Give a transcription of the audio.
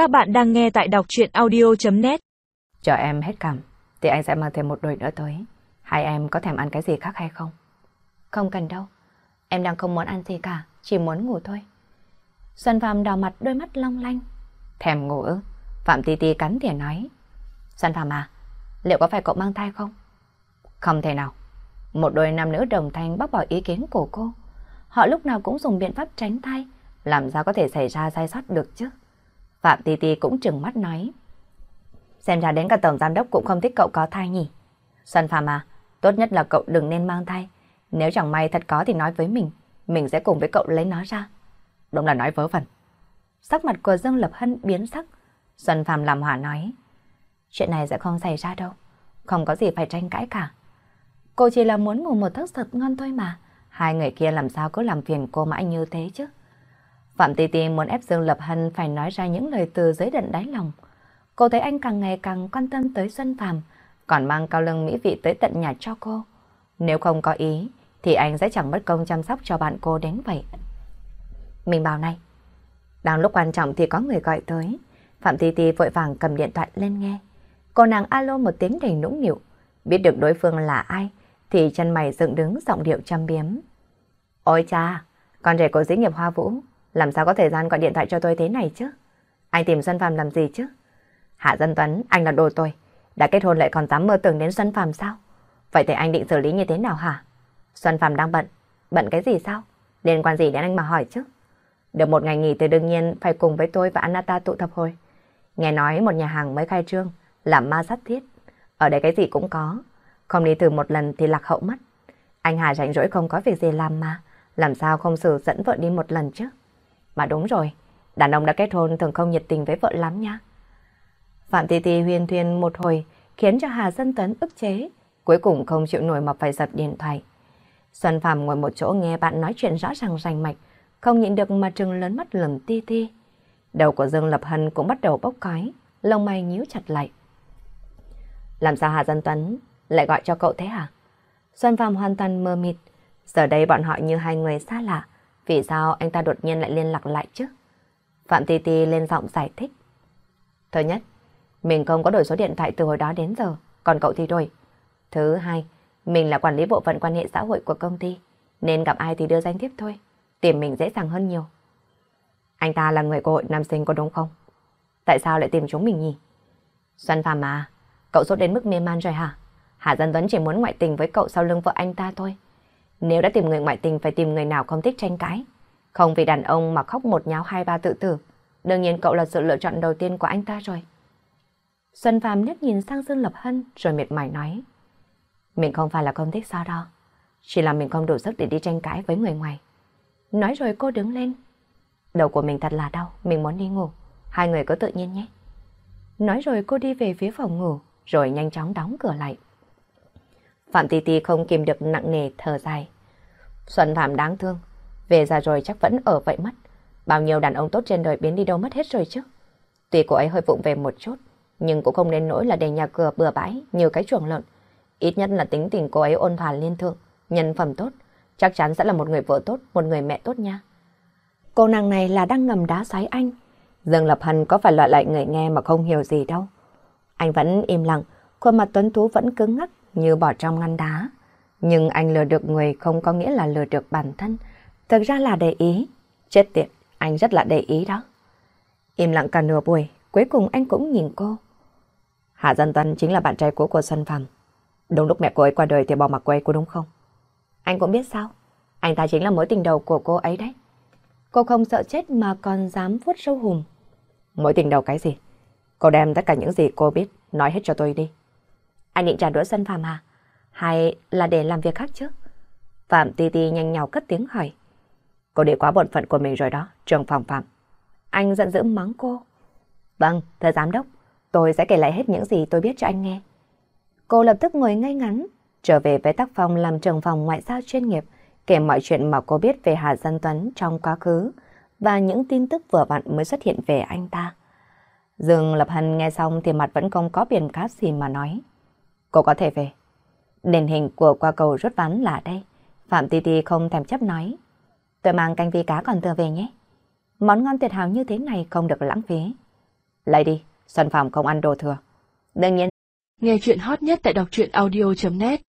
Các bạn đang nghe tại đọc chuyện audio.net Chờ em hết cảm, thì anh sẽ mang thêm một đôi nữa tới. Hai em có thèm ăn cái gì khác hay không? Không cần đâu. Em đang không muốn ăn gì cả, chỉ muốn ngủ thôi. Xuân Phạm đào mặt đôi mắt long lanh. Thèm ngủ ư? Phạm Ti Ti cắn thìa nói. Xuân Phạm à, liệu có phải cậu mang thai không? Không thể nào. Một đôi nam nữ đồng thanh bác bỏ ý kiến của cô. Họ lúc nào cũng dùng biện pháp tránh thai, làm sao có thể xảy ra sai sót được chứ? Phạm Ti Ti cũng trừng mắt nói. Xem ra đến cả tổng giám đốc cũng không thích cậu có thai nhỉ. Xuân Phạm à, tốt nhất là cậu đừng nên mang thai. Nếu chẳng may thật có thì nói với mình, mình sẽ cùng với cậu lấy nó ra. Đúng là nói vớ vẩn. Sắc mặt của Dương Lập Hân biến sắc. Xuân Phạm làm hỏa nói. Chuyện này sẽ không xảy ra đâu. Không có gì phải tranh cãi cả. Cô chỉ là muốn ngủ một giấc thật ngon thôi mà. Hai người kia làm sao cứ làm phiền cô mãi như thế chứ. Phạm Tì Tì muốn ép Dương Lập Hân phải nói ra những lời từ dưới đận đáy lòng. Cô thấy anh càng ngày càng quan tâm tới Xuân Phạm, còn mang cao lưng mỹ vị tới tận nhà cho cô. Nếu không có ý, thì anh sẽ chẳng bất công chăm sóc cho bạn cô đến vậy. Mình bảo này, đang lúc quan trọng thì có người gọi tới. Phạm Tì Tì vội vàng cầm điện thoại lên nghe. Cô nàng alo một tiếng đầy nũng nịu. Biết được đối phương là ai, thì chân mày dựng đứng giọng điệu chăm biếm. Ôi cha, con rể của dĩ nghiệp Hoa Vũ, làm sao có thời gian gọi điện thoại cho tôi thế này chứ? Anh tìm Xuân Phạm làm gì chứ? Hạ Dân Tuấn, anh là đồ tôi. Đã kết hôn lại còn dám mơ tưởng đến Xuân Phạm sao? Vậy thì anh định xử lý như thế nào hả? Xuân Phạm đang bận. Bận cái gì sao? Liên quan gì đến anh mà hỏi chứ? Được một ngày nghỉ thì đương nhiên phải cùng với tôi và Anata tụ tập hồi. Nghe nói một nhà hàng mới khai trương, làm ma sát thiết. Ở đây cái gì cũng có. Không đi thử một lần thì lạc hậu mất. Anh Hà rảnh rỗi không có việc gì làm mà. Làm sao không xử dẫn vợ đi một lần chứ? Mà đúng rồi, đàn ông đã kết hôn thường không nhiệt tình với vợ lắm nha. Phạm Tì Tì huyền thuyền một hồi khiến cho Hà Dân Tuấn ức chế, cuối cùng không chịu nổi mà phải giật điện thoại. Xuân Phạm ngồi một chỗ nghe bạn nói chuyện rõ ràng rành mạch, không nhịn được mà trừng lớn mắt lầm ti ti. Đầu của Dương Lập Hân cũng bắt đầu bốc khói, lông mày nhíu chặt lại. Làm sao Hà Dân Tuấn lại gọi cho cậu thế hả? Xuân Phạm hoàn toàn mơ mịt, giờ đây bọn họ như hai người xa lạ, vì sao anh ta đột nhiên lại liên lạc lại chứ? Phạm Ti Ti lên giọng giải thích. Thứ nhất, mình không có đổi số điện thoại từ hồi đó đến giờ, còn cậu thì đổi. Thứ hai, mình là quản lý bộ phận quan hệ xã hội của công ty, nên gặp ai thì đưa danh thiếp thôi, tìm mình dễ dàng hơn nhiều. Anh ta là người của hội nam sinh có đúng không? Tại sao lại tìm chúng mình nhỉ? Xuân Phạm à, cậu sốt đến mức mê man rồi hả? Hà Dân Tuấn chỉ muốn ngoại tình với cậu sau lưng vợ anh ta thôi. Nếu đã tìm người ngoại tình phải tìm người nào không thích tranh cãi. Không vì đàn ông mà khóc một nháo hai ba tự tử. Đương nhiên cậu là sự lựa chọn đầu tiên của anh ta rồi. Xuân Phạm nhất nhìn sang Dương Lập Hân rồi miệt mài nói. Mình không phải là không thích sao đó. Chỉ là mình không đủ sức để đi tranh cãi với người ngoài. Nói rồi cô đứng lên. Đầu của mình thật là đau, mình muốn đi ngủ. Hai người cứ tự nhiên nhé. Nói rồi cô đi về phía phòng ngủ, rồi nhanh chóng đóng cửa lại. Phạm Ti Ti không kìm được nặng nề thở dài. Xuân Phạm đáng thương, về già rồi chắc vẫn ở vậy mất. Bao nhiêu đàn ông tốt trên đời biến đi đâu mất hết rồi chứ. Tuy cô ấy hơi vụng về một chút, nhưng cũng không nên nỗi là để nhà cửa bừa bãi như cái chuồng lợn. Ít nhất là tính tình cô ấy ôn hòa liên thương, nhân phẩm tốt, chắc chắn sẽ là một người vợ tốt, một người mẹ tốt nha. Cô nàng này là đang ngầm đá xoáy anh. Dương Lập Hân có phải loại lại người nghe mà không hiểu gì đâu. Anh vẫn im lặng, khuôn mặt tuấn tú vẫn cứng ngắc như bỏ trong ngăn đá. Nhưng anh lừa được người không có nghĩa là lừa được bản thân. Thực ra là để ý. Chết tiệt, anh rất là để ý đó. Im lặng cả nửa buổi, cuối cùng anh cũng nhìn cô. Hạ Dân Tuấn chính là bạn trai cũ của Xuân Phạm. Đúng lúc mẹ cô ấy qua đời thì bỏ mặc cô ấy có đúng không? Anh cũng biết sao? Anh ta chính là mối tình đầu của cô ấy đấy. Cô không sợ chết mà còn dám vuốt sâu hùm. Mối tình đầu cái gì? Cô đem tất cả những gì cô biết, nói hết cho tôi đi. Anh định trả đũa Xuân Phạm à? Hay là để làm việc khác chứ? Phạm Ti Ti nhanh nhào cất tiếng hỏi. Cô để quá bổn phận của mình rồi đó, trường phòng Phạm. Anh giận dữ mắng cô. Vâng, thưa giám đốc, tôi sẽ kể lại hết những gì tôi biết cho anh nghe. Cô lập tức ngồi ngay ngắn, trở về với tác phong làm trường phòng ngoại giao chuyên nghiệp, kể mọi chuyện mà cô biết về Hà Dân Tuấn trong quá khứ và những tin tức vừa vặn mới xuất hiện về anh ta. Dương Lập Hân nghe xong thì mặt vẫn không có biển cáp gì mà nói. Cô có thể về. Đền hình của qua cầu rút ván là đây. Phạm Ti Ti không thèm chấp nói. Tôi mang canh vi cá còn thừa về nhé. Món ngon tuyệt hảo như thế này không được lãng phí. Lấy đi, Xuân phòng không ăn đồ thừa. Đương nhiên. Nghe chuyện hot nhất tại đọc truyện audio.net